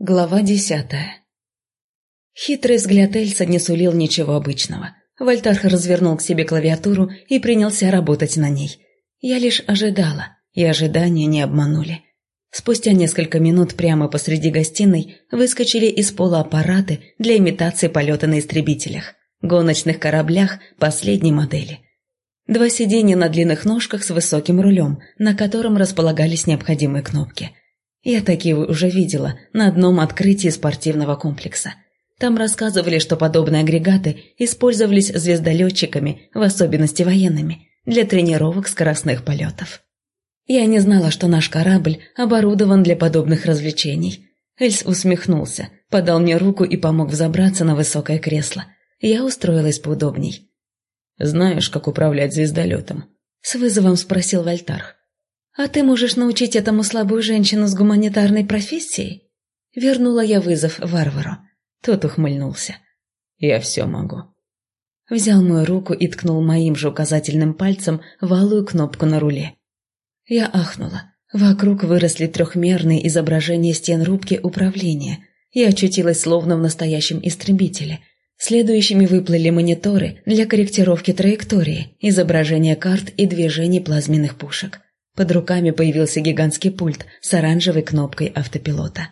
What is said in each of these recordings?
Глава десятая Хитрый взгляд Эльса не сулил ничего обычного. Вольтарх развернул к себе клавиатуру и принялся работать на ней. Я лишь ожидала, и ожидания не обманули. Спустя несколько минут прямо посреди гостиной выскочили из пола аппараты для имитации полета на истребителях, гоночных кораблях последней модели. Два сиденья на длинных ножках с высоким рулем, на котором располагались необходимые кнопки. Я такие уже видела на одном открытии спортивного комплекса. Там рассказывали, что подобные агрегаты использовались звездолетчиками, в особенности военными, для тренировок скоростных полетов. Я не знала, что наш корабль оборудован для подобных развлечений. Эльс усмехнулся, подал мне руку и помог взобраться на высокое кресло. Я устроилась поудобней. «Знаешь, как управлять звездолетом?» С вызовом спросил Вольтарх. «А ты можешь научить этому слабую женщину с гуманитарной профессией?» Вернула я вызов варвару. Тот ухмыльнулся. «Я все могу». Взял мою руку и ткнул моим же указательным пальцем в алую кнопку на руле. Я ахнула. Вокруг выросли трехмерные изображения стен рубки управления. Я очутилась словно в настоящем истребителе. Следующими выплыли мониторы для корректировки траектории, изображения карт и движений плазменных пушек. Под руками появился гигантский пульт с оранжевой кнопкой автопилота.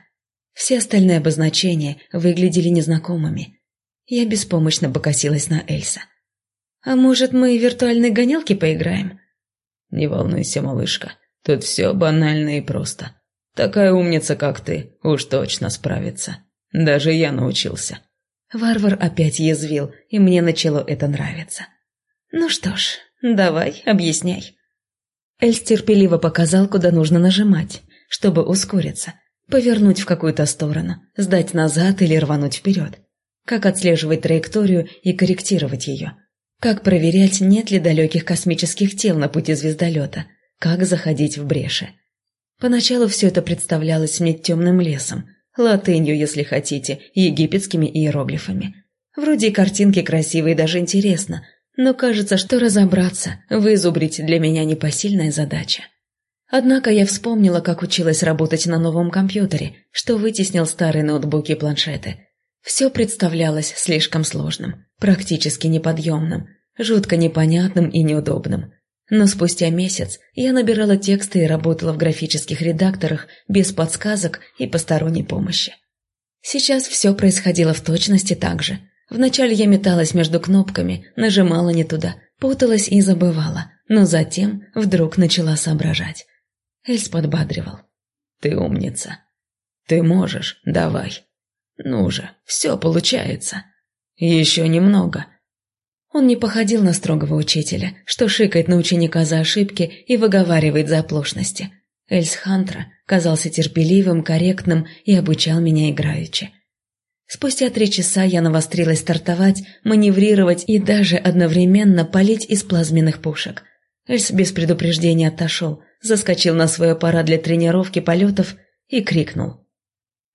Все остальные обозначения выглядели незнакомыми. Я беспомощно покосилась на Эльса. «А может, мы виртуальной гонялки поиграем?» «Не волнуйся, малышка, тут все банально и просто. Такая умница, как ты, уж точно справится. Даже я научился». Варвар опять язвил, и мне начало это нравиться. «Ну что ж, давай, объясняй». Эльс терпеливо показал, куда нужно нажимать, чтобы ускориться, повернуть в какую-то сторону, сдать назад или рвануть вперед. Как отслеживать траекторию и корректировать ее. Как проверять, нет ли далеких космических тел на пути звездолета? Как заходить в бреши? Поначалу все это представлялось мне темным лесом, латынью, если хотите, египетскими иероглифами. Вроде и картинки красивые, даже интересно, но кажется, что разобраться, вызубрить для меня непосильная задача. Однако я вспомнила, как училась работать на новом компьютере, что вытеснил старые ноутбуки и планшеты – все представлялось слишком сложным, практически неподъемным, жутко непонятным и неудобным. Но спустя месяц я набирала тексты и работала в графических редакторах без подсказок и посторонней помощи. Сейчас все происходило в точности так же. Вначале я металась между кнопками, нажимала не туда, путалась и забывала, но затем вдруг начала соображать. Эльс подбадривал. «Ты умница. Ты можешь, давай. Ну же, все получается. Еще немного. Он не походил на строгого учителя, что шикает на ученика за ошибки и выговаривает за оплошности. Эльс Хантра казался терпеливым, корректным и обучал меня играючи. Спустя три часа я навострилась стартовать, маневрировать и даже одновременно палить из плазменных пушек. Эльс без предупреждения отошел, заскочил на свой аппарат для тренировки полетов и крикнул.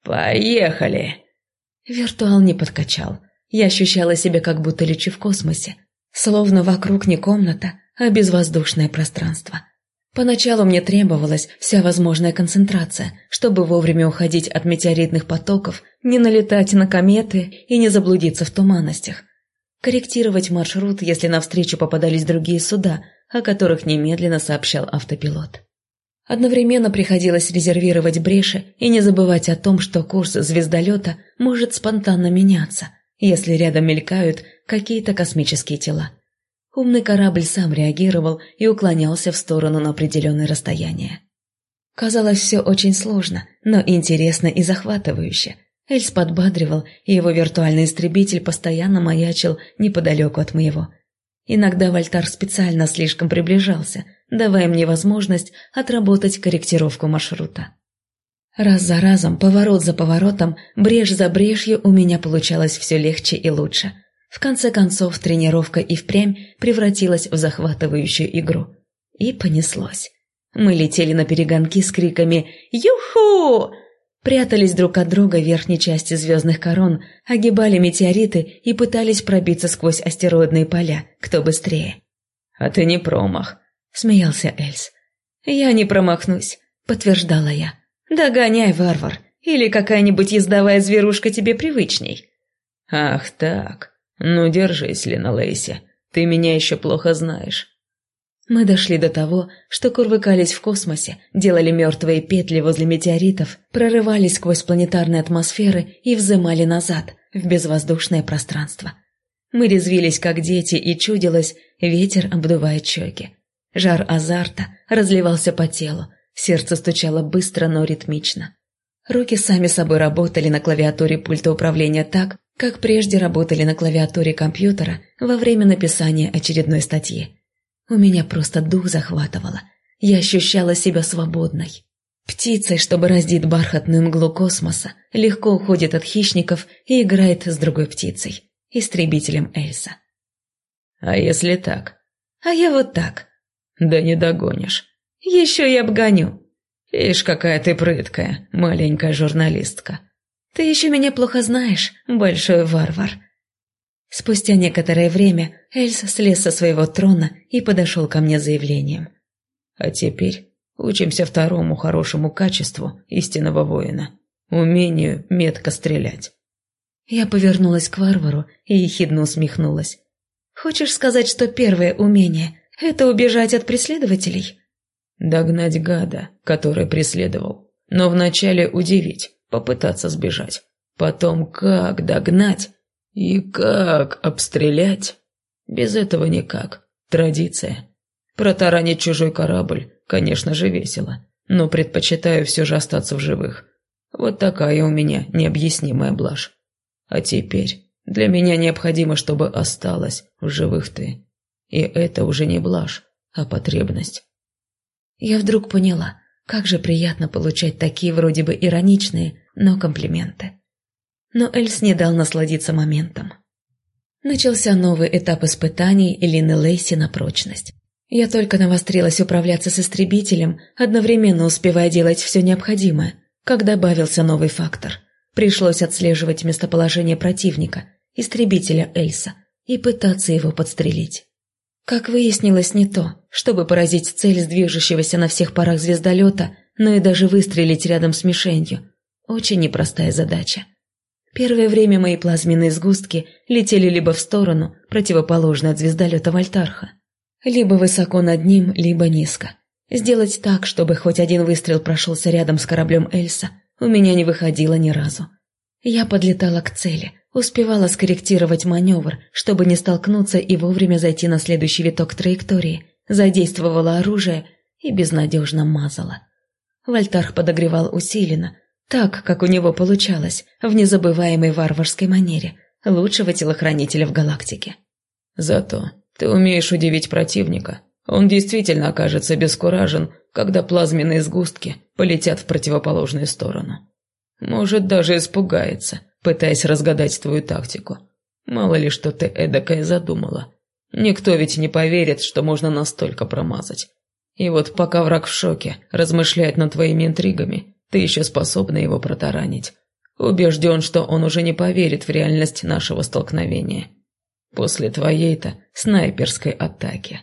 «Поехали!» Виртуал не подкачал. Я ощущала себя, как будто лечу в космосе. Словно вокруг не комната, а безвоздушное пространство. Поначалу мне требовалась вся возможная концентрация, чтобы вовремя уходить от метеоритных потоков, не налетать на кометы и не заблудиться в туманностях. Корректировать маршрут, если навстречу попадались другие суда, о которых немедленно сообщал автопилот. Одновременно приходилось резервировать бреши и не забывать о том, что курс звездолета может спонтанно меняться, если рядом мелькают какие-то космические тела. Умный корабль сам реагировал и уклонялся в сторону на определенное расстояние. Казалось, все очень сложно, но интересно и захватывающе. Эльс подбадривал, и его виртуальный истребитель постоянно маячил неподалеку от моего. Иногда Вольтар специально слишком приближался – давая мне возможность отработать корректировку маршрута. Раз за разом, поворот за поворотом, брешь за брешью у меня получалось все легче и лучше. В конце концов, тренировка и впрямь превратилась в захватывающую игру. И понеслось. Мы летели на перегонки с криками «Юху!», прятались друг от друга в верхней части звездных корон, огибали метеориты и пытались пробиться сквозь астероидные поля, кто быстрее. «А ты не промах», смеялся Эльс. «Я не промахнусь», — подтверждала я. «Догоняй, варвар, Или какая-нибудь ездовая зверушка тебе привычней?» «Ах так. Ну, держись, Лина Лейси. Ты меня еще плохо знаешь». Мы дошли до того, что курвыкались в космосе, делали мертвые петли возле метеоритов, прорывались сквозь планетарные атмосферы и взымали назад, в безвоздушное пространство. Мы резвились, как дети, и чудилось, ветер обдувает щеки. Жар азарта разливался по телу, сердце стучало быстро, но ритмично. Руки сами собой работали на клавиатуре пульта управления так, как прежде работали на клавиатуре компьютера во время написания очередной статьи. У меня просто дух захватывало. Я ощущала себя свободной. Птицей, что бороздит бархатную мглу космоса, легко уходит от хищников и играет с другой птицей, истребителем Эльса. А если так? А я вот так. Да не догонишь. Еще и обгоню. Ишь, какая ты прыткая, маленькая журналистка. Ты еще меня плохо знаешь, большой варвар. Спустя некоторое время Эльс слез со своего трона и подошел ко мне с заявлением. А теперь учимся второму хорошему качеству истинного воина – умению метко стрелять. Я повернулась к варвару и ехидно усмехнулась. «Хочешь сказать, что первое умение – это убежать от преследователей?» Догнать гада, который преследовал. Но вначале удивить, попытаться сбежать. Потом как догнать и как обстрелять. Без этого никак. Традиция. Протаранить чужой корабль, конечно же, весело. Но предпочитаю все же остаться в живых. Вот такая у меня необъяснимая блажь. А теперь для меня необходимо, чтобы осталась в живых ты. И это уже не блажь, а потребность. Я вдруг поняла, как же приятно получать такие вроде бы ироничные, но комплименты. Но Эльс не дал насладиться моментом. Начался новый этап испытаний Элины Лейси на прочность. Я только навострилась управляться с истребителем, одновременно успевая делать все необходимое, как добавился новый фактор. Пришлось отслеживать местоположение противника, истребителя Эльса, и пытаться его подстрелить. Как выяснилось, не то, чтобы поразить цель движущегося на всех парах звездолета, но и даже выстрелить рядом с мишенью. Очень непростая задача. Первое время мои плазменные сгустки летели либо в сторону, противоположную от звездолета Вольтарха, либо высоко над ним, либо низко. Сделать так, чтобы хоть один выстрел прошелся рядом с кораблем Эльса, у меня не выходило ни разу. Я подлетала к цели, Успевала скорректировать маневр, чтобы не столкнуться и вовремя зайти на следующий виток траектории. Задействовала оружие и безнадежно мазала. Вольтарх подогревал усиленно, так, как у него получалось, в незабываемой варварской манере, лучшего телохранителя в галактике. «Зато ты умеешь удивить противника. Он действительно окажется бескуражен, когда плазменные сгустки полетят в противоположную сторону. Может, даже испугается, пытаясь разгадать твою тактику. Мало ли, что ты эдакое задумала. Никто ведь не поверит, что можно настолько промазать. И вот пока враг в шоке, размышляет над твоими интригами, ты еще способна его протаранить. Убежден, что он уже не поверит в реальность нашего столкновения. После твоей-то снайперской атаки.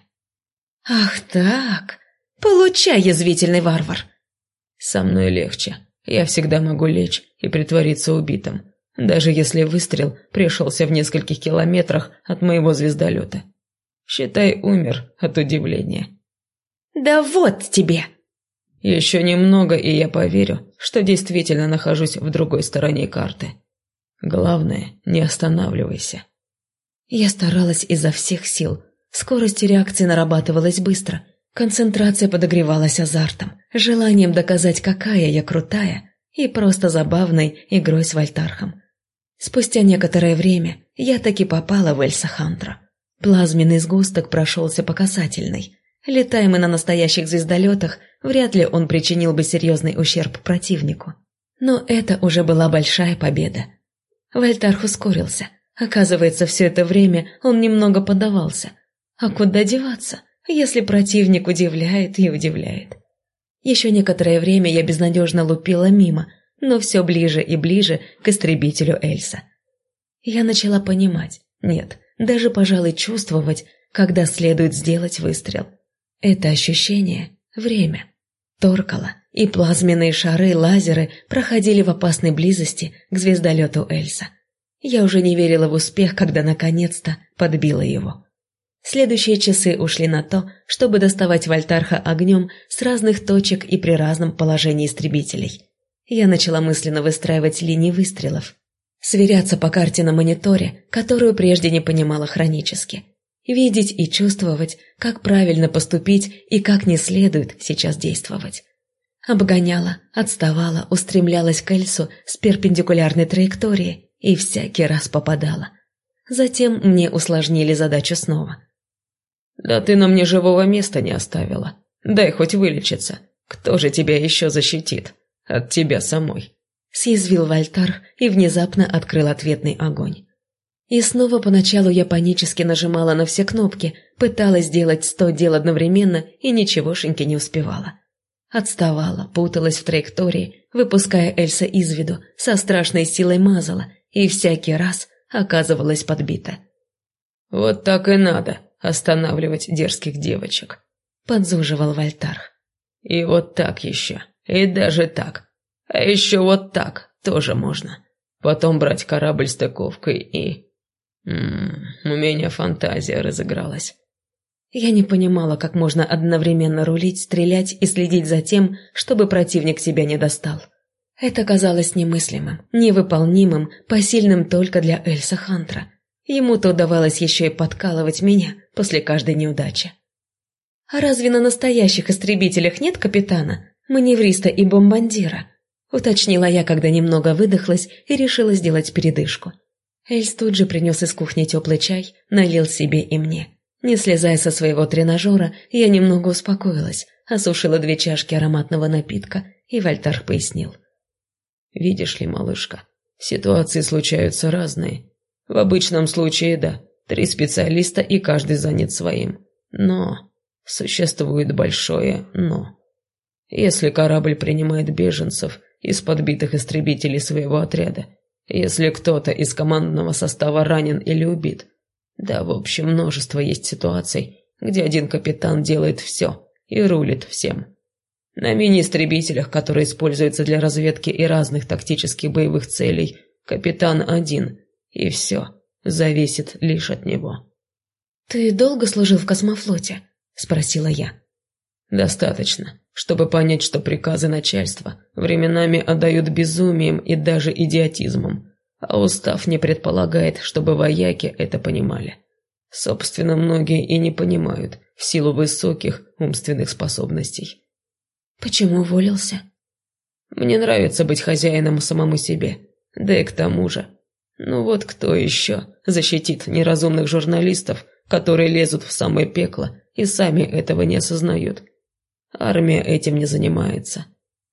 «Ах так! Получай, язвительный варвар!» «Со мной легче. Я всегда могу лечь и притвориться убитым даже если выстрел пришелся в нескольких километрах от моего звездолета. Считай, умер от удивления. «Да вот тебе!» Еще немного, и я поверю, что действительно нахожусь в другой стороне карты. Главное, не останавливайся. Я старалась изо всех сил. Скорость реакции нарабатывалась быстро. Концентрация подогревалась азартом, желанием доказать, какая я крутая, и просто забавной игрой с Вольтархом. Спустя некоторое время я таки попала в Эльса Хантра. Плазменный сгусток прошелся по касательной. Летая мы на настоящих звездолетах, вряд ли он причинил бы серьезный ущерб противнику. Но это уже была большая победа. Вольтарх ускорился. Оказывается, все это время он немного поддавался. А куда деваться, если противник удивляет и удивляет? Еще некоторое время я безнадежно лупила мимо – но все ближе и ближе к истребителю Эльса. Я начала понимать, нет, даже, пожалуй, чувствовать, когда следует сделать выстрел. Это ощущение – время. торкало, и плазменные шары, лазеры проходили в опасной близости к звездолету Эльса. Я уже не верила в успех, когда наконец-то подбила его. Следующие часы ушли на то, чтобы доставать Вольтарха огнем с разных точек и при разном положении истребителей. Я начала мысленно выстраивать линии выстрелов, сверяться по карте на мониторе, которую прежде не понимала хронически, видеть и чувствовать, как правильно поступить и как не следует сейчас действовать. Обгоняла, отставала, устремлялась к Эльсу с перпендикулярной траекторией и всякий раз попадала. Затем мне усложнили задачу снова. «Да ты нам ни живого места не оставила. Дай хоть вылечиться. Кто же тебя еще защитит? От тебя самой». Съязвил Вальтар и внезапно открыл ответный огонь. И снова поначалу я панически нажимала на все кнопки, пыталась сделать сто дел одновременно и ничегошеньки не успевала. Отставала, путалась в траектории, выпуская Эльса из виду, со страшной силой мазала и всякий раз оказывалась подбита. «Вот так и надо останавливать дерзких девочек», — подзуживал Вольтарх. «И вот так еще, и даже так, а еще вот так тоже можно. Потом брать корабль стыковкой и... М у меня фантазия разыгралась». Я не понимала, как можно одновременно рулить, стрелять и следить за тем, чтобы противник себя не достал. Это казалось немыслимым, невыполнимым, посильным только для Эльса Хантра. Ему-то удавалось еще и подкалывать меня после каждой неудачи. «А разве на настоящих истребителях нет капитана, маневриста и бомбандира?» Уточнила я, когда немного выдохлась и решила сделать передышку. Эльс тут же принес из кухни теплый чай, налил себе и мне. Не слезая со своего тренажера, я немного успокоилась, осушила две чашки ароматного напитка, и Вольтар пояснил. «Видишь ли, малышка, ситуации случаются разные. В обычном случае, да, три специалиста и каждый занят своим. Но существует большое «но». Если корабль принимает беженцев из подбитых истребителей своего отряда, если кто-то из командного состава ранен или убит – да, в общем, множество есть ситуаций, где один капитан делает все и рулит всем. На мини-истребителях, которые используются для разведки и разных тактических боевых целей, капитан один, и все, зависит лишь от него. «Ты долго служил в космофлоте?» – спросила я. «Достаточно, чтобы понять, что приказы начальства временами отдают безумием и даже идиотизмом а устав не предполагает, чтобы вояки это понимали. Собственно, многие и не понимают, в силу высоких умственных способностей. Почему уволился? Мне нравится быть хозяином самому себе, да и к тому же. Ну вот кто еще защитит неразумных журналистов, которые лезут в самое пекло и сами этого не осознают? Армия этим не занимается.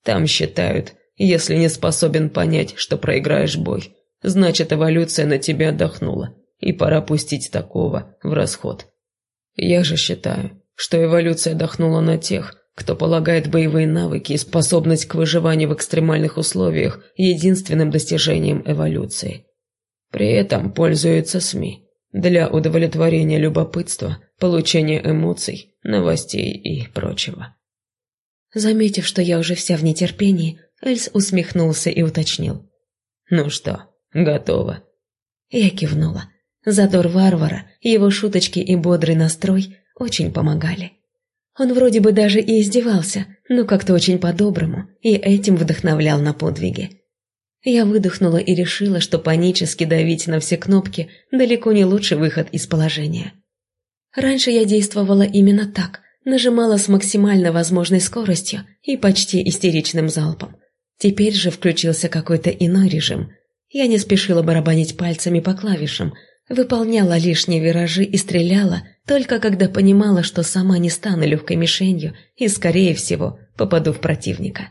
Там считают, если не способен понять, что проиграешь бой, Значит, эволюция на тебя отдохнула, и пора пустить такого в расход. Я же считаю, что эволюция отдохнула на тех, кто полагает боевые навыки и способность к выживанию в экстремальных условиях единственным достижением эволюции. При этом пользуются СМИ для удовлетворения любопытства, получения эмоций, новостей и прочего. Заметив, что я уже вся в нетерпении, Эльс усмехнулся и уточнил. «Ну что, «Готово». Я кивнула. Задор варвара, его шуточки и бодрый настрой очень помогали. Он вроде бы даже и издевался, но как-то очень по-доброму, и этим вдохновлял на подвиги. Я выдохнула и решила, что панически давить на все кнопки далеко не лучший выход из положения. Раньше я действовала именно так, нажимала с максимально возможной скоростью и почти истеричным залпом. Теперь же включился какой-то иной режим – я не спешила барабанить пальцами по клавишам, выполняла лишние виражи и стреляла, только когда понимала, что сама не стану легкой мишенью и, скорее всего, попаду в противника.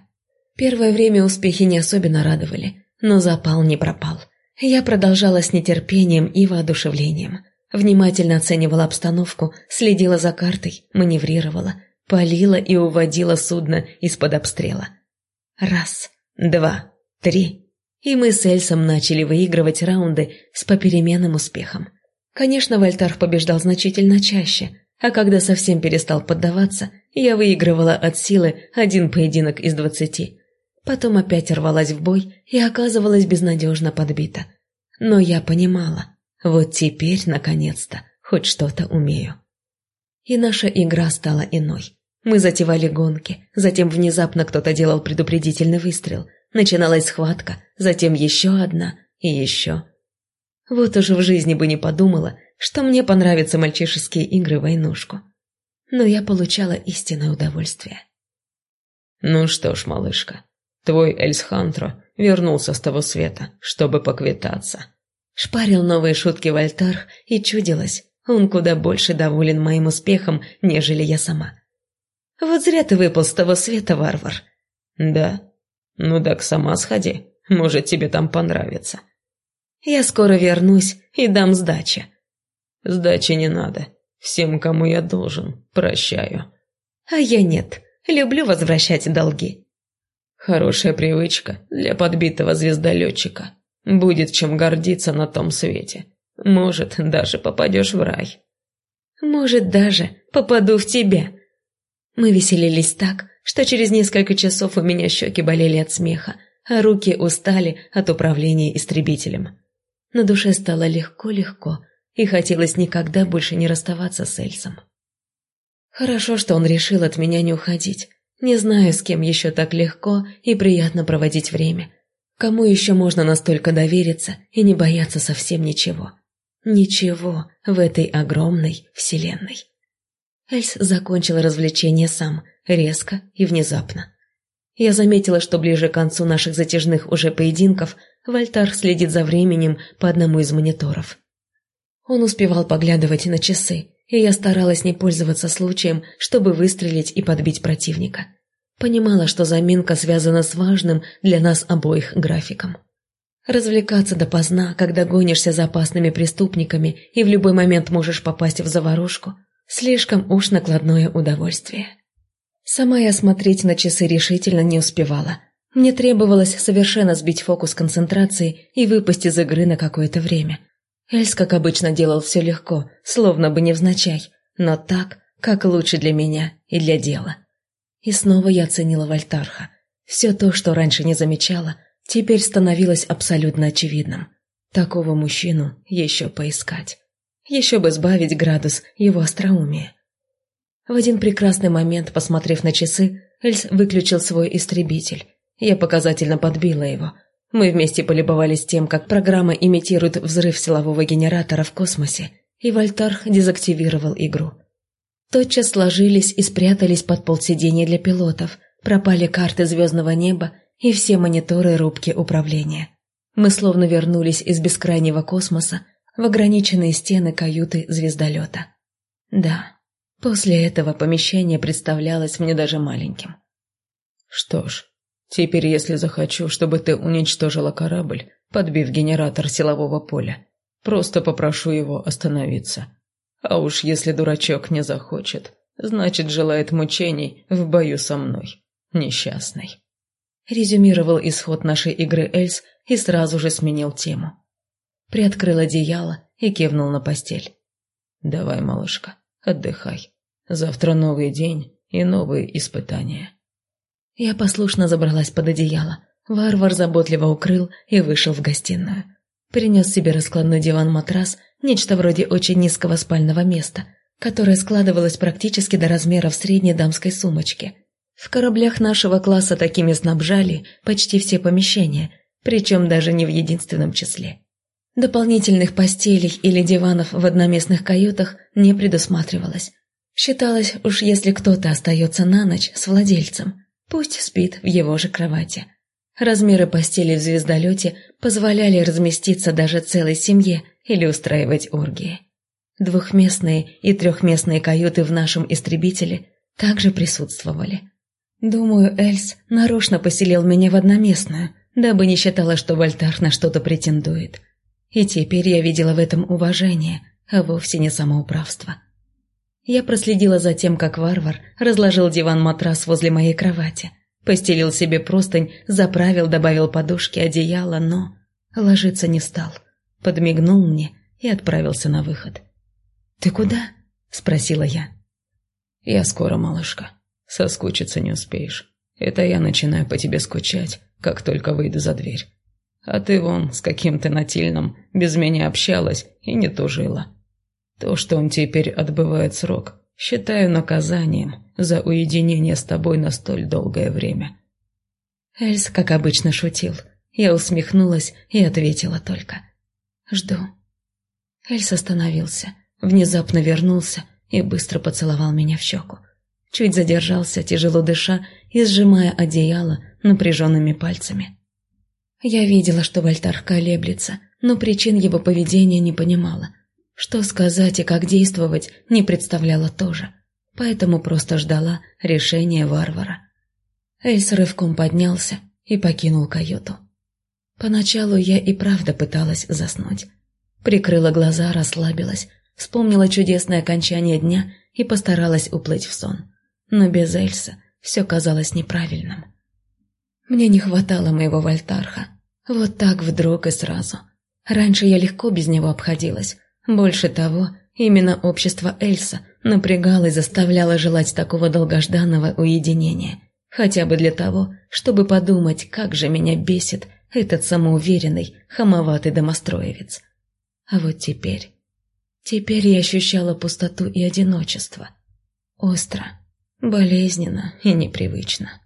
Первое время успехи не особенно радовали, но запал не пропал. Я продолжала с нетерпением и воодушевлением. Внимательно оценивала обстановку, следила за картой, маневрировала, палила и уводила судно из-под обстрела. Раз, два, три, и мы с Эльсом начали выигрывать раунды с попеременным успехом. Конечно, Вольтарх побеждал значительно чаще, а когда совсем перестал поддаваться, я выигрывала от силы один поединок из двадцати. Потом опять рвалась в бой и оказывалась безнадежно подбита. Но я понимала, вот теперь, наконец-то, хоть что-то умею. И наша игра стала иной. Мы затевали гонки, затем внезапно кто-то делал предупредительный выстрел. Начиналась схватка, затем еще одна и еще. Вот уже в жизни бы не подумала, что мне понравятся мальчишеские игры в войнушку. Но я получала истинное удовольствие. «Ну что ж, малышка, твой Эльсхантро вернулся с того света, чтобы поквитаться». Шпарил новые шутки Вольтар и чудилось, он куда больше доволен моим успехом, нежели я сама. «Вот зря ты выпал с того света, варвар». «Да? Ну так сама сходи, может, тебе там понравится». «Я скоро вернусь и дам сдачи». «Сдачи не надо. Всем, кому я должен, прощаю». «А я нет. Люблю возвращать долги». «Хорошая привычка для подбитого звездолетчика. Будет чем гордиться на том свете. Может, даже попадешь в рай». «Может, даже попаду в тебя». Мы веселились так, что через несколько часов у меня щеки болели от смеха, а руки устали от управления истребителем. На душе стало легко-легко, и хотелось никогда больше не расставаться с Эльсом. Хорошо, что он решил от меня не уходить. Не знаю, с кем еще так легко и приятно проводить время. Кому еще можно настолько довериться и не бояться совсем ничего. Ничего в этой огромной вселенной. Эльс закончил развлечение сам, резко и внезапно. Я заметила, что ближе к концу наших затяжных уже поединков Вольтар следит за временем по одному из мониторов. Он успевал поглядывать на часы, и я старалась не пользоваться случаем, чтобы выстрелить и подбить противника. Понимала, что заминка связана с важным для нас обоих графиком. Развлекаться допоздна, когда гонишься за опасными преступниками и в любой момент можешь попасть в заварушку – Слишком уж накладное удовольствие. Сама я смотреть на часы решительно не успевала. Мне требовалось совершенно сбить фокус концентрации и выпасть из игры на какое-то время. Эльс, как обычно, делал все легко, словно бы невзначай, но так, как лучше для меня и для дела. И снова я оценила Вольтарха. Все то, что раньше не замечала, теперь становилось абсолютно очевидным. Такого мужчину еще поискать. Еще бы сбавить градус его остроумия. В один прекрасный момент, посмотрев на часы, Эльс выключил свой истребитель. Я показательно подбила его. Мы вместе полюбовались тем, как программа имитирует взрыв силового генератора в космосе, и Вольтарх дезактивировал игру. Тотчас сложились и спрятались под полсиденья для пилотов, пропали карты звездного неба и все мониторы рубки управления. Мы словно вернулись из бескрайнего космоса в ограниченные стены каюты звездолета. Да, после этого помещение представлялось мне даже маленьким. Что ж, теперь если захочу, чтобы ты уничтожила корабль, подбив генератор силового поля, просто попрошу его остановиться. А уж если дурачок не захочет, значит, желает мучений в бою со мной, несчастный. Резюмировал исход нашей игры Эльс и сразу же сменил тему приоткрыл одеяло и кивнул на постель. «Давай, малышка, отдыхай. Завтра новый день и новые испытания». Я послушно забралась под одеяло. Варвар заботливо укрыл и вышел в гостиную. Принес себе раскладной диван-матрас, нечто вроде очень низкого спального места, которое складывалось практически до размеров средней дамской сумочки. В кораблях нашего класса такими снабжали почти все помещения, причем даже не в единственном числе. Дополнительных постелей или диванов в одноместных каютах не предусматривалось. Считалось, уж если кто-то остается на ночь с владельцем, пусть спит в его же кровати. Размеры постели в звездолете позволяли разместиться даже целой семье или устраивать оргии. Двухместные и трехместные каюты в нашем истребителе также присутствовали. Думаю, Эльс нарочно поселил меня в одноместную, дабы не считала, что Вольтар на что-то претендует. И теперь я видела в этом уважение, а вовсе не самоуправство. Я проследила за тем, как варвар разложил диван-матрас возле моей кровати, постелил себе простынь, заправил, добавил подушки, одеяло, но ложиться не стал. Подмигнул мне и отправился на выход. «Ты куда?» – спросила я. «Я скоро, малышка. соскучиться не успеешь. Это я начинаю по тебе скучать, как только выйду за дверь. А ты вон с каким-то Натильным без меня общалась и не тужила. То, что он теперь отбывает срок, считаю наказанием за уединение с тобой на столь долгое время. Эльс, как обычно, шутил. Я усмехнулась и ответила только. «Жду». Эльс остановился, внезапно вернулся и быстро поцеловал меня в щеку. Чуть задержался, тяжело дыша и сжимая одеяло напряженными пальцами. Я видела, что Вольтар колеблется, но причин его поведения не понимала. Что сказать и как действовать не представляла тоже, поэтому просто ждала решения варвара. Эльс рывком поднялся и покинул каюту. Поначалу я и правда пыталась заснуть. Прикрыла глаза, расслабилась, вспомнила чудесное окончание дня и постаралась уплыть в сон. Но без Эльса все казалось неправильным. Мне не хватало моего Вольтарха. Вот так вдруг и сразу. Раньше я легко без него обходилась. Больше того, именно общество Эльса напрягало и заставляло желать такого долгожданного уединения – Хотя бы для того, чтобы подумать, как же меня бесит этот самоуверенный, хамоватый домостроевец. А вот теперь... Теперь я ощущала пустоту и одиночество. Остро, болезненно и непривычно.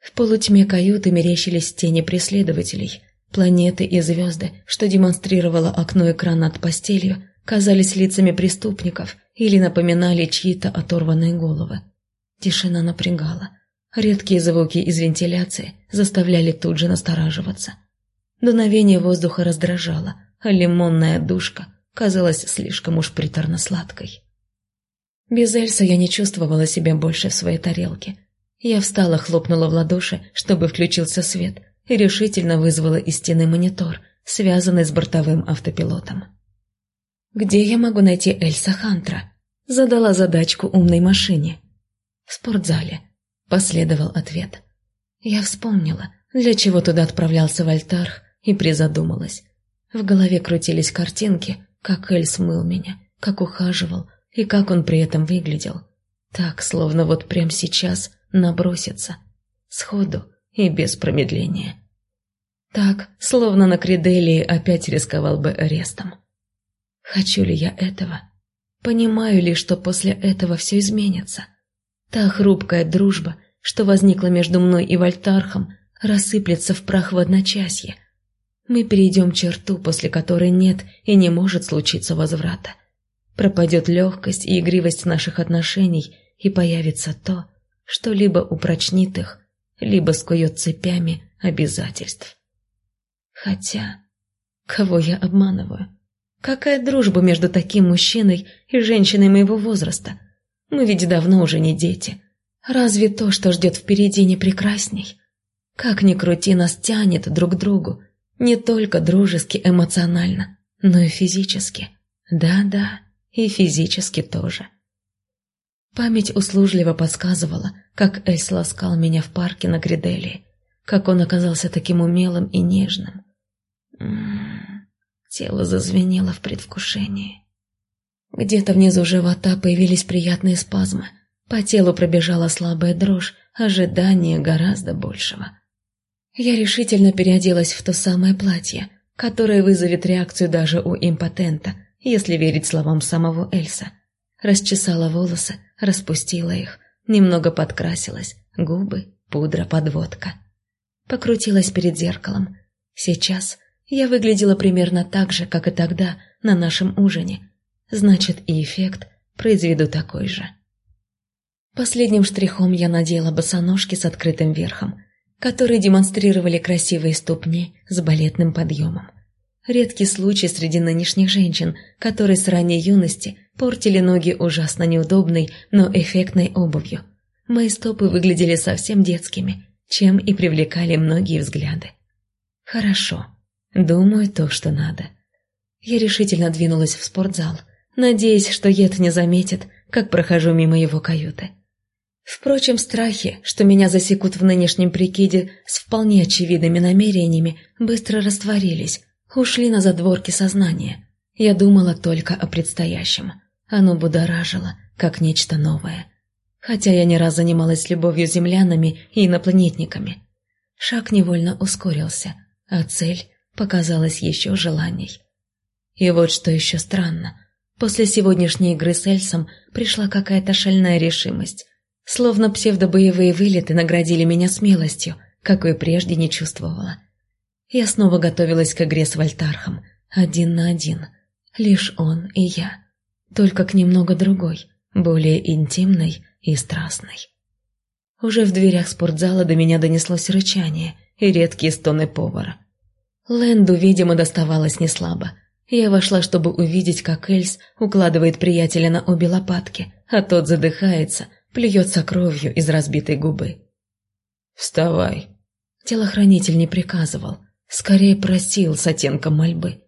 В полутьме каюты мерещились тени преследователей. Планеты и звезды, что демонстрировало окно экрана над постелью, казались лицами преступников или напоминали чьи-то оторванные головы. Тишина напрягала. Редкие звуки из вентиляции заставляли тут же настораживаться. Дуновение воздуха раздражало, а лимонная душка казалась слишком уж приторно-сладкой. Без Эльса я не чувствовала себя больше в своей тарелке. Я встала, хлопнула в ладоши, чтобы включился свет, и решительно вызвала из стены монитор, связанный с бортовым автопилотом. «Где я могу найти Эльса Хантра?» Задала задачку умной машине. «В спортзале», Последовал ответ. Я вспомнила, для чего туда отправлялся Вольтарх, и призадумалась. В голове крутились картинки, как Эль смыл меня, как ухаживал и как он при этом выглядел. Так, словно вот прямо сейчас набросится. Сходу и без промедления. Так, словно на Криделии опять рисковал бы арестом. Хочу ли я этого? Понимаю ли, что после этого все изменится? Та хрупкая дружба, что возникла между мной и Вольтархом, рассыплется в прах в одночасье. Мы перейдем черту, после которой нет и не может случиться возврата. Пропадет легкость и игривость наших отношений, и появится то, что либо упрочнит их, либо скует цепями обязательств. Хотя, кого я обманываю? Какая дружба между таким мужчиной и женщиной моего возраста? Мы ведь давно уже не дети. Разве то, что ждет впереди, не прекрасней? Как ни крути, нас тянет друг к другу. Не только дружески, эмоционально, но и физически. Да-да, и физически тоже. Память услужливо подсказывала, как Эльс ласкал меня в парке на Гриделии, как он оказался таким умелым и нежным. М -м -м, тело зазвенело в предвкушении. Где-то внизу живота появились приятные спазмы. По телу пробежала слабая дрожь, ожидание гораздо большего. Я решительно переоделась в то самое платье, которое вызовет реакцию даже у импотента, если верить словам самого Эльса. Расчесала волосы, распустила их, немного подкрасилась, губы, пудра, подводка. Покрутилась перед зеркалом. Сейчас я выглядела примерно так же, как и тогда, на нашем ужине, значит и эффект произведу такой же. Последним штрихом я надела босоножки с открытым верхом, которые демонстрировали красивые ступни с балетным подъемом. Редкий случай среди нынешних женщин, которые с ранней юности портили ноги ужасно неудобной, но эффектной обувью. Мои стопы выглядели совсем детскими, чем и привлекали многие взгляды. Хорошо. Думаю, то, что надо. Я решительно двинулась в спортзал, надеясь, что Ед не заметит, как прохожу мимо его каюты. Впрочем, страхи, что меня засекут в нынешнем прикиде с вполне очевидными намерениями, быстро растворились, ушли на задворки сознания. Я думала только о предстоящем. Оно будоражило, как нечто новое. хотя я не раз занималась любовью с землянами и инопланетниками. Шаг невольно ускорился, а цель показалась еще желаний. И вот что еще странно. После сегодняшней игры с Эльсом пришла какая-то шальная решимость. Словно псевдобоевые вылеты наградили меня смелостью, какой прежде не чувствовала. Я снова готовилась к игре с Вольтархом, один на один. Лишь он и я. Только к немного другой, более интимной и страстной. Уже в дверях спортзала до меня донеслось рычание и редкие стоны повара. Лэнду, видимо, доставалось неслабо. Я вошла, чтобы увидеть, как Эльс укладывает приятеля на обе лопатки, а тот задыхается, плюется кровью из разбитой губы. «Вставай!» Телохранитель не приказывал, скорее просил с оттенком мольбы.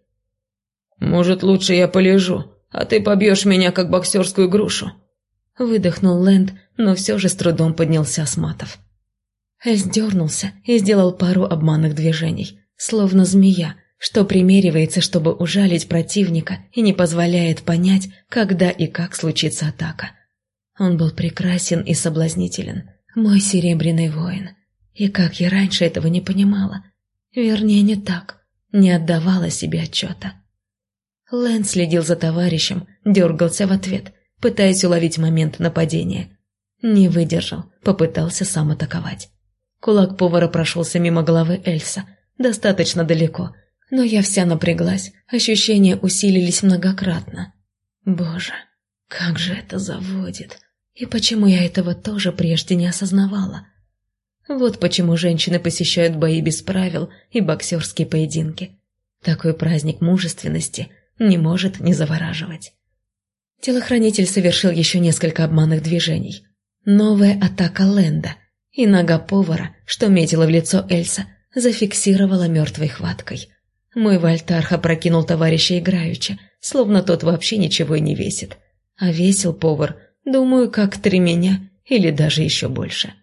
«Может, лучше я полежу, а ты побьешь меня, как боксерскую грушу?» Выдохнул Лэнд, но все же с трудом поднялся с матов. Эльс дернулся и сделал пару обманных движений, словно змея, что примеривается, чтобы ужалить противника и не позволяет понять, когда и как случится атака. Он был прекрасен и соблазнителен, мой серебряный воин. И как я раньше этого не понимала. Вернее, не так, не отдавала себе отчета. Лэн следил за товарищем, дергался в ответ, пытаясь уловить момент нападения. Не выдержал, попытался сам атаковать. Кулак повара прошелся мимо головы Эльса, достаточно далеко, но я вся напряглась, ощущения усилились многократно. Боже, как же это заводит! И почему я этого тоже прежде не осознавала? Вот почему женщины посещают бои без правил и боксерские поединки. Такой праздник мужественности не может не завораживать. Телохранитель совершил еще несколько обманных движений. Новая атака Ленда, и нога повара, что метила в лицо Эльса, зафиксировала мертвой хваткой. Мой Вольтарх опрокинул товарища играючи, словно тот вообще ничего и не весит. А весил повар, думаю, как три меня или даже еще больше.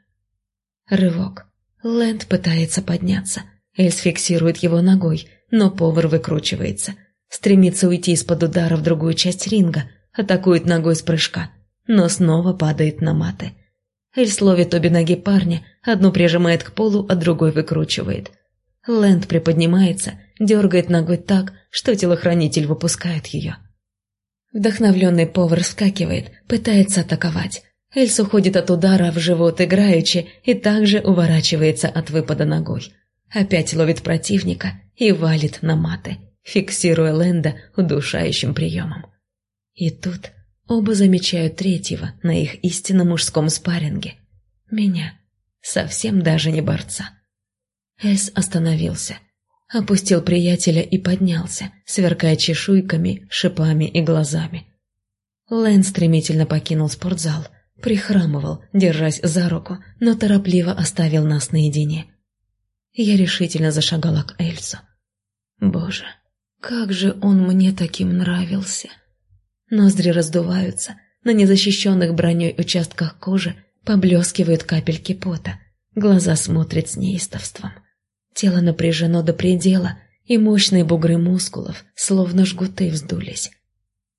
Рывок. Лэнд пытается подняться. Эльс фиксирует его ногой, но повар выкручивается. Стремится уйти из-под удара в другую часть ринга, атакует ногой с прыжка, но снова падает на маты. Эльс ловит обе ноги парня, одну прижимает к полу, а другой выкручивает. Лэнд приподнимается, дергает ногой так, что телохранитель выпускает ее. Вдохновленный повар вскакивает, пытается атаковать. Эльс уходит от удара в живот играючи и также уворачивается от выпада ногой. Опять ловит противника и валит на маты, фиксируя Лэнда удушающим приемом. И тут оба замечают третьего на их истинно мужском спарринге. Меня, совсем даже не борца. Эльс остановился, опустил приятеля и поднялся, сверкая чешуйками, шипами и глазами. Лэн стремительно покинул спортзал, прихрамывал, держась за руку, но торопливо оставил нас наедине. Я решительно зашагала к Эльсу. Боже, как же он мне таким нравился! Ноздри раздуваются, на незащищенных броней участках кожи поблескивают капельки пота, глаза смотрят с неистовством. Тело напряжено до предела, и мощные бугры мускулов, словно жгуты, вздулись.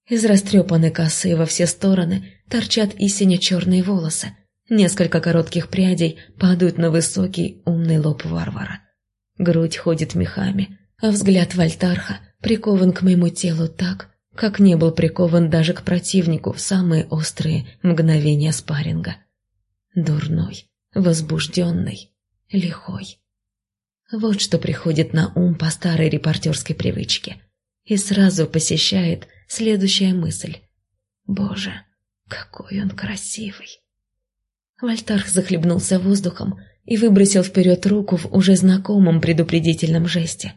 Из растрепанной косы во все стороны торчат и сине-черные волосы, несколько коротких прядей падают на высокий умный лоб варвара. Грудь ходит мехами, а взгляд Вольтарха прикован к моему телу так, как не был прикован даже к противнику в самые острые мгновения спарринга. Дурной, возбужденный, лихой. Вот что приходит на ум по старой репортерской привычке. И сразу посещает следующая мысль. «Боже, какой он красивый!» Вольтарх захлебнулся воздухом и выбросил вперед руку в уже знакомом предупредительном жесте.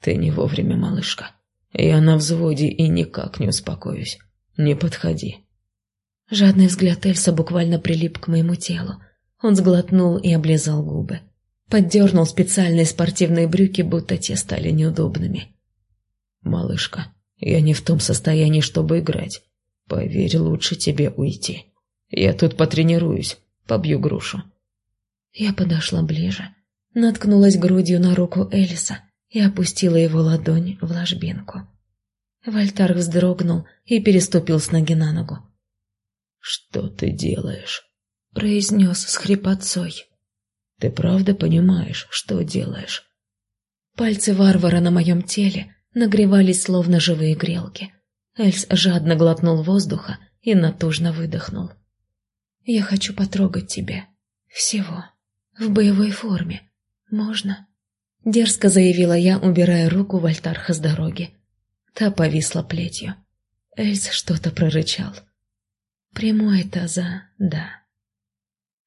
«Ты не вовремя, малышка», я на взводе и никак не успокоюсь. Не подходи. Жадный взгляд Эльса буквально прилип к моему телу. Он сглотнул и облизал губы. Поддернул специальные спортивные брюки, будто те стали неудобными. «Малышка, я не в том состоянии, чтобы играть. Поверь, лучше тебе уйти. Я тут потренируюсь, побью грушу». Я подошла ближе, наткнулась грудью на руку Эльса и опустила его ладонь в ложбинку. Вольтар вздрогнул и переступил с ноги на ногу. «Что ты делаешь?» – произнес с хрипотцой. «Ты правда понимаешь, что делаешь?» Пальцы варвара на моем теле нагревались, словно живые грелки. Эльс жадно глотнул воздуха и натужно выдохнул. «Я хочу потрогать тебя. Всего. В боевой форме. Можно?» Дерзко заявила я, убирая руку Вольтарха с дороги. Та повисла плетью. Эльс что-то прорычал. Приму это за «да».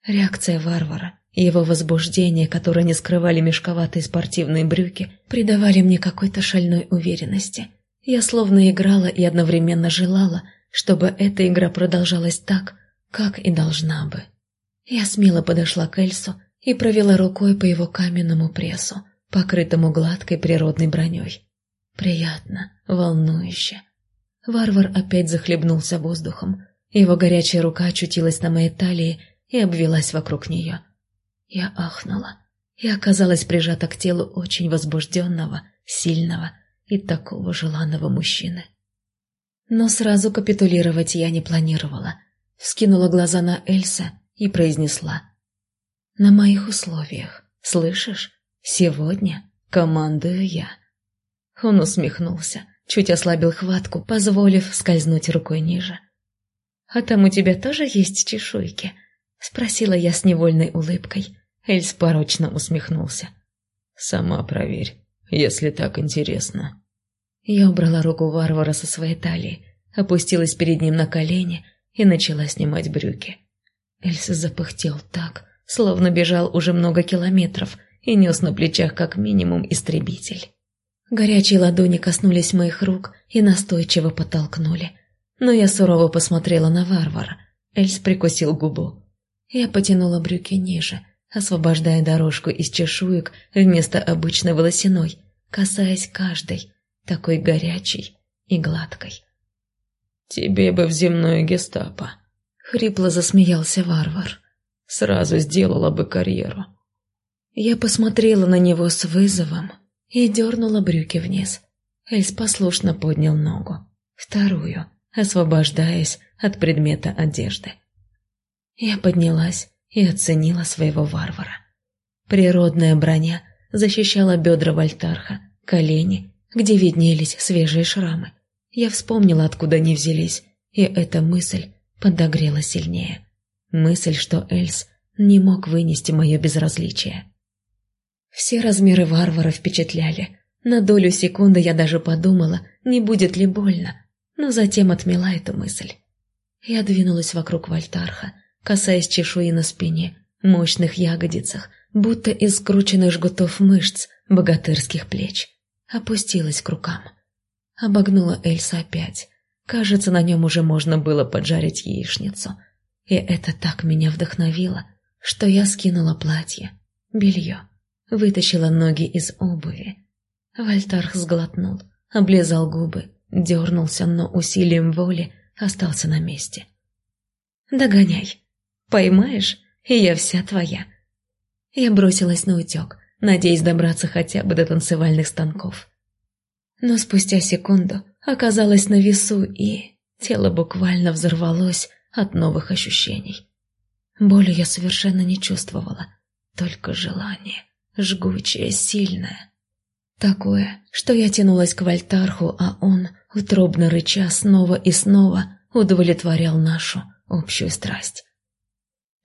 Реакция варвара, его возбуждение, которое не скрывали мешковатые спортивные брюки, придавали мне какой-то шальной уверенности. Я словно играла и одновременно желала, чтобы эта игра продолжалась так, как и должна бы. Я смело подошла к Эльсу и провела рукой по его каменному прессу, покрытому гладкой природной броней. Приятно, волнующе. Варвар опять захлебнулся воздухом. Его горячая рука очутилась на моей талии и обвелась вокруг нее. Я ахнула и оказалась прижата к телу очень возбужденного, сильного и такого желанного мужчины. Но сразу капитулировать я не планировала. Вскинула глаза на Эльса и произнесла. «На моих условиях, слышишь? Сегодня командую я». Он усмехнулся, чуть ослабил хватку, позволив скользнуть рукой ниже. «А там у тебя тоже есть чешуйки?» — спросила я с невольной улыбкой. Эльс порочно усмехнулся. «Сама проверь, если так интересно». Я убрала руку варвара со своей талии, опустилась перед ним на колени и начала снимать брюки. Эльс запыхтел так, словно бежал уже много километров и нес на плечах как минимум истребитель. Горячие ладони коснулись моих рук и настойчиво подтолкнули. Но я сурово посмотрела на варвара. Эльс прикусил губу. Я потянула брюки ниже, освобождая дорожку из чешуек вместо обычной волосяной, касаясь каждой, такой горячей и гладкой. «Тебе бы в земную гестапо», — хрипло засмеялся варвар. «Сразу сделала бы карьеру». Я посмотрела на него с вызовом, и дернула брюки вниз. Эльс послушно поднял ногу, вторую, освобождаясь от предмета одежды. Я поднялась и оценила своего варвара. Природная броня защищала бедра Вольтарха, колени, где виднелись свежие шрамы. Я вспомнила, откуда они взялись, и эта мысль подогрела сильнее. Мысль, что Эльс не мог вынести мое безразличие. Все размеры варвара впечатляли. На долю секунды я даже подумала, не будет ли больно, но затем отмела эту мысль. Я двинулась вокруг Вольтарха, касаясь чешуи на спине, мощных ягодицах, будто из скрученных жгутов мышц богатырских плеч. Опустилась к рукам. Обогнула Эльса опять. Кажется, на нем уже можно было поджарить яичницу. И это так меня вдохновило, что я скинула платье, белье вытащила ноги из обуви. Вольтарх сглотнул, облизал губы, дернулся, но усилием воли остался на месте. «Догоняй. Поймаешь, и я вся твоя». Я бросилась на утек, надеясь добраться хотя бы до танцевальных станков. Но спустя секунду оказалась на весу, и тело буквально взорвалось от новых ощущений. Боли я совершенно не чувствовала, только желание жгучее, сильное. Такое, что я тянулась к Вольтарху, а он, утробно рыча снова и снова, удовлетворял нашу общую страсть.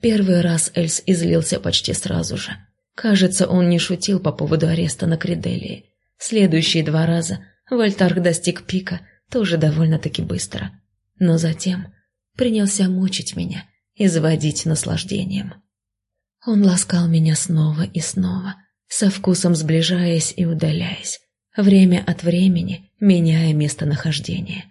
Первый раз Эльс излился почти сразу же. Кажется, он не шутил по поводу ареста на Криделии. Следующие два раза Вольтарх достиг пика тоже довольно-таки быстро. Но затем принялся мучить меня и заводить наслаждением. Он ласкал меня снова и снова, со вкусом сближаясь и удаляясь, время от времени меняя местонахождение.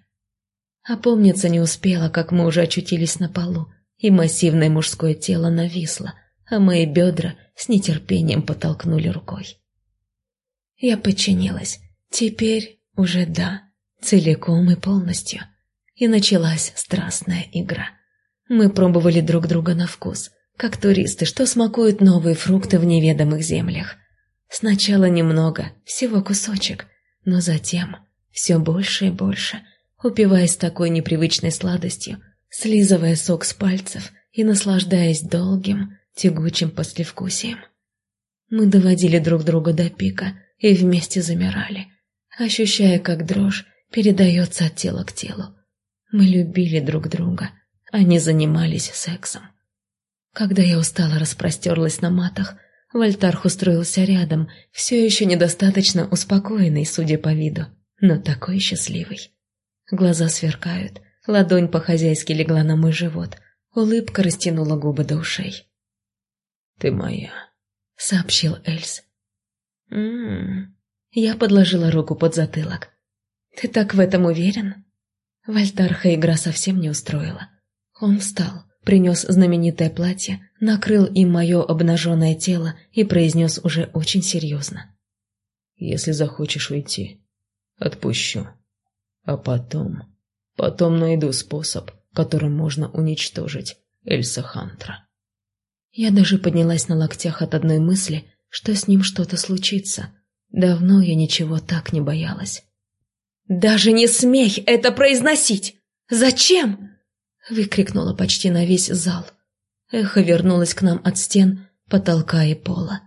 Опомниться не успела, как мы уже очутились на полу, и массивное мужское тело нависло, а мои бедра с нетерпением подтолкнули рукой. Я подчинилась. Теперь уже да, целиком и полностью. И началась страстная игра. Мы пробовали друг друга на вкус, как туристы, что смакуют новые фрукты в неведомых землях. Сначала немного, всего кусочек, но затем все больше и больше, упиваясь такой непривычной сладостью, слизывая сок с пальцев и наслаждаясь долгим, тягучим послевкусием. Мы доводили друг друга до пика и вместе замирали, ощущая, как дрожь передается от тела к телу. Мы любили друг друга, а не занимались сексом. Когда я устала распростерлась на матах, Вольтарх устроился рядом, все еще недостаточно успокоенный, судя по виду, но такой счастливый. Глаза сверкают, ладонь по-хозяйски легла на мой живот, улыбка растянула губы до ушей. «Ты моя», — сообщил Эльс. «М-м-м». Я подложила руку под затылок. «Ты так в этом уверен?» Вольтарха игра совсем не устроила. Он встал, принес знаменитое платье, накрыл им мое обнаженное тело и произнес уже очень серьезно. «Если захочешь уйти, отпущу. А потом... Потом найду способ, которым можно уничтожить Эльса Хантра». Я даже поднялась на локтях от одной мысли, что с ним что-то случится. Давно я ничего так не боялась. «Даже не смей это произносить! Зачем?» Выкрикнула почти на весь зал. Эхо вернулось к нам от стен, потолка и пола.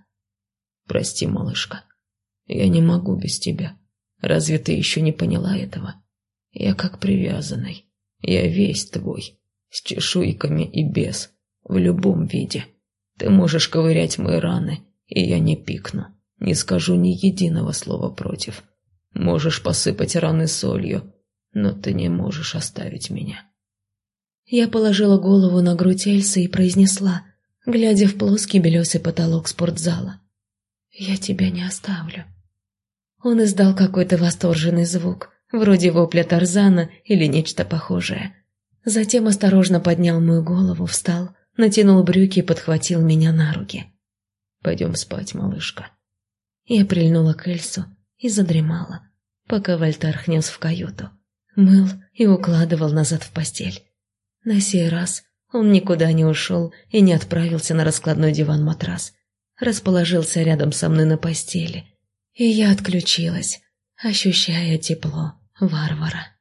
«Прости, малышка, я не могу без тебя. Разве ты еще не поняла этого? Я как привязанный. Я весь твой, с чешуйками и без, в любом виде. Ты можешь ковырять мои раны, и я не пикну, не скажу ни единого слова против. Можешь посыпать раны солью, но ты не можешь оставить меня». Я положила голову на грудь Эльсы и произнесла, глядя в плоский белесый потолок спортзала. «Я тебя не оставлю». Он издал какой-то восторженный звук, вроде вопля Тарзана или нечто похожее. Затем осторожно поднял мою голову, встал, натянул брюки и подхватил меня на руки. «Пойдем спать, малышка». Я прильнула к Эльсу и задремала, пока Вольтарх нес в каюту, мыл и укладывал назад в постель. На сей раз он никуда не ушел и не отправился на раскладной диван-матрас. Расположился рядом со мной на постели. И я отключилась, ощущая тепло варвара.